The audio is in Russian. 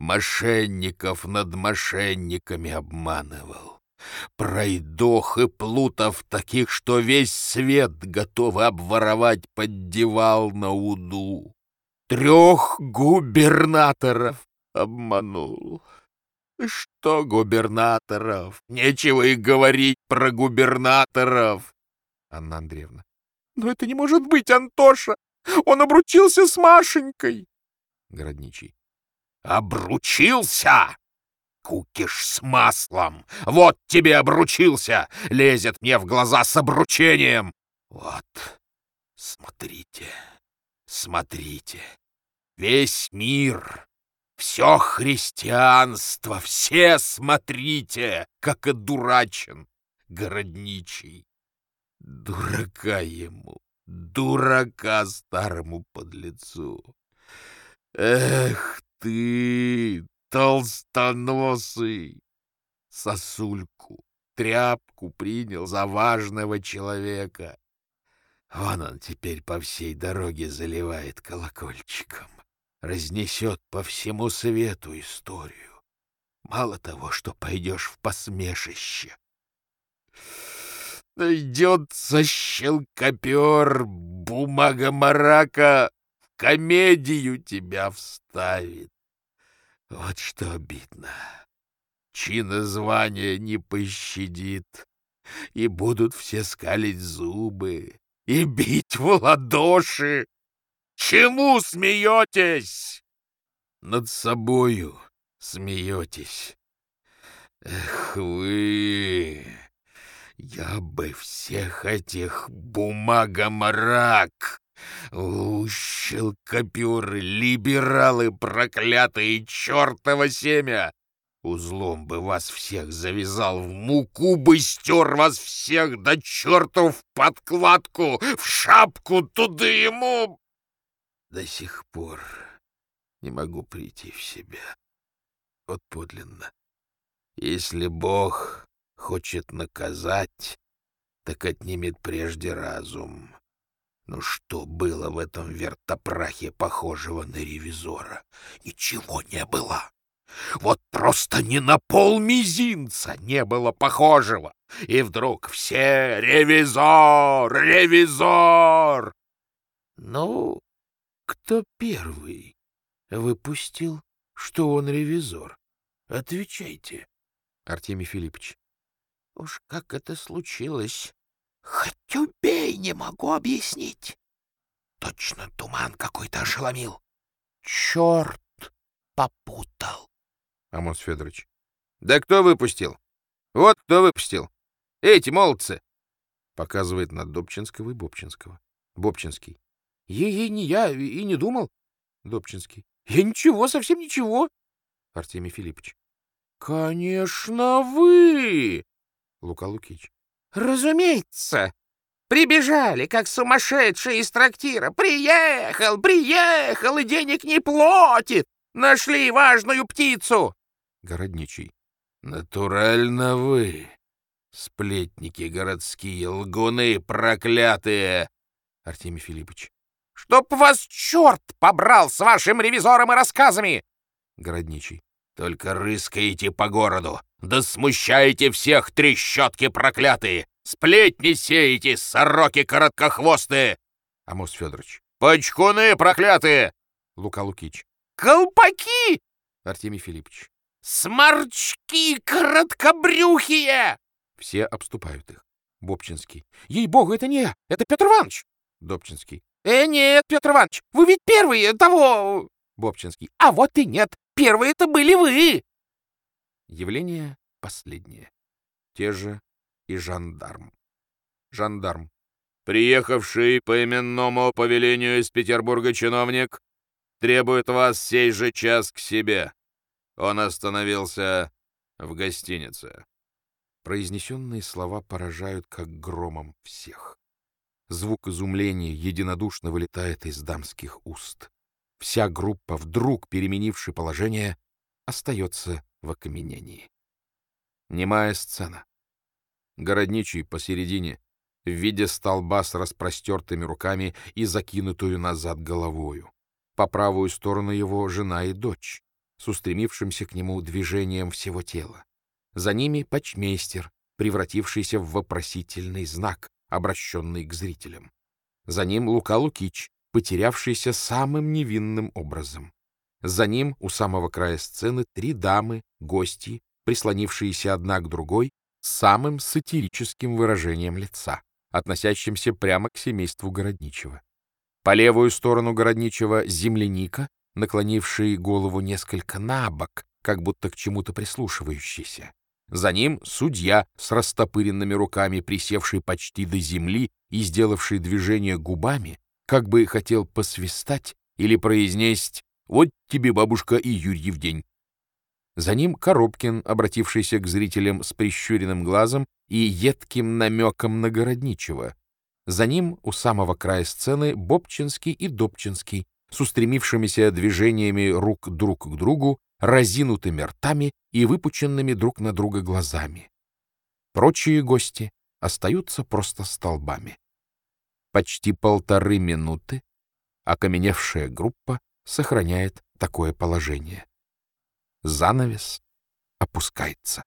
Мошенников над мошенниками обманывал. Пройдох и плутов таких, что весь свет готовы обворовать, поддевал на уду. Трех губернаторов обманул. Что губернаторов? Нечего и говорить про губернаторов. Анна Андреевна. Но это не может быть, Антоша! Он обручился с Машенькой! Городничий. Обручился! Кукиш с маслом! Вот тебе обручился! Лезет мне в глаза с обручением! Вот, смотрите, смотрите, весь мир, все христианство, все смотрите, как одурачен городничий. Дурака ему, дурака старому подлецу. Эх ты, толстоносый! Сосульку, тряпку принял за важного человека. Вон он теперь по всей дороге заливает колокольчиком, разнесет по всему свету историю. Мало того, что пойдешь в посмешище. Найдется щелкопер, бумага-марака, в комедию тебя вставит. Вот что обидно. Чин и звание не пощадит, и будут все скалить зубы и бить в ладоши. Чему смеетесь? Над собою смеетесь. Эх вы! Я бы всех этих бумагомрак Щелкопюры, либералы проклятые, чертово семя! Узлом бы вас всех завязал, в муку бы стер вас всех, да черту в подкладку, в шапку туда ему! До сих пор не могу прийти в себя. Вот подлинно. Если Бог хочет наказать, так отнимет прежде разум. Ну что было в этом вертопрахе, похожего на ревизора? Ничего не было. Вот просто ни на пол мизинца не было похожего. И вдруг все «Ревизор! Ревизор!» Ну, кто первый выпустил, что он ревизор? Отвечайте. Артемий Филиппович. Уж как это случилось, Хоть убей, не могу объяснить. Точно туман какой-то ошеломил. Черт попутал. Амос Федорович. Да кто выпустил? Вот кто выпустил. Эти молодцы. Показывает на Добчинского и Бобчинского. Бобчинский. Ей-ей, не я и не думал. Добчинский. Я ничего, совсем ничего. Артемий Филиппович. Конечно, вы. Лука Лукич. Разумеется. Прибежали, как сумасшедшие из трактира. Приехал, приехал, и денег не платит. Нашли важную птицу. Городничий. Натурально вы, сплетники городские, лгуны проклятые. Артемий Филиппович. Чтоб вас черт побрал с вашим ревизором и рассказами. Городничий. Только рыскаете по городу, да смущаете всех трещотки проклятые! Сплетни сеете, сороки короткохвостые!» Амос Федорович. «Почкуны проклятые!» Лука Лукич. «Колпаки!» Артемий Филиппович. «Сморчки короткобрюхие!» Все обступают их. Бобчинский. «Ей-богу, это не я! Это Петр Иванович!» Добчинский. «Э, нет, Петр Иванович, вы ведь первые того...» Бобчинский. «А вот и нет! Первые это были вы!» Явление последнее. Те же и жандарм. Жандарм. Приехавший по именному повелению из Петербурга чиновник требует вас сей же час к себе. Он остановился в гостинице. Произнесенные слова поражают как громом всех. Звук изумления единодушно вылетает из дамских уст. Вся группа, вдруг переменивши положение, остается в окаменении. Немая сцена. Городничий посередине, в виде столба с распростертыми руками и закинутую назад головою. По правую сторону его жена и дочь. с устремившимся к нему движением всего тела. За ними почмейстер, превратившийся в вопросительный знак, обращенный к зрителям. За ним Лука Лукич, потерявшийся самым невинным образом. За ним у самого края сцены три дамы, гости, прислонившиеся одна к другой, с самым сатирическим выражением лица, относящимся прямо к семейству Городничего. По левую сторону Городничего земляника, наклонивший голову несколько на бок, как будто к чему-то прислушивающийся. За ним судья с растопыренными руками, присевший почти до земли и сделавший движение губами, как бы хотел посвистать или произнесть «Вот тебе, бабушка, и Юрьев день». За ним Коробкин, обратившийся к зрителям с прищуренным глазом и едким намеком на Городничего. За ним, у самого края сцены, Бобчинский и Добчинский, с устремившимися движениями рук друг к другу, разинутыми ртами и выпученными друг на друга глазами. Прочие гости остаются просто столбами. Почти полторы минуты окаменевшая группа сохраняет такое положение. Занавес опускается.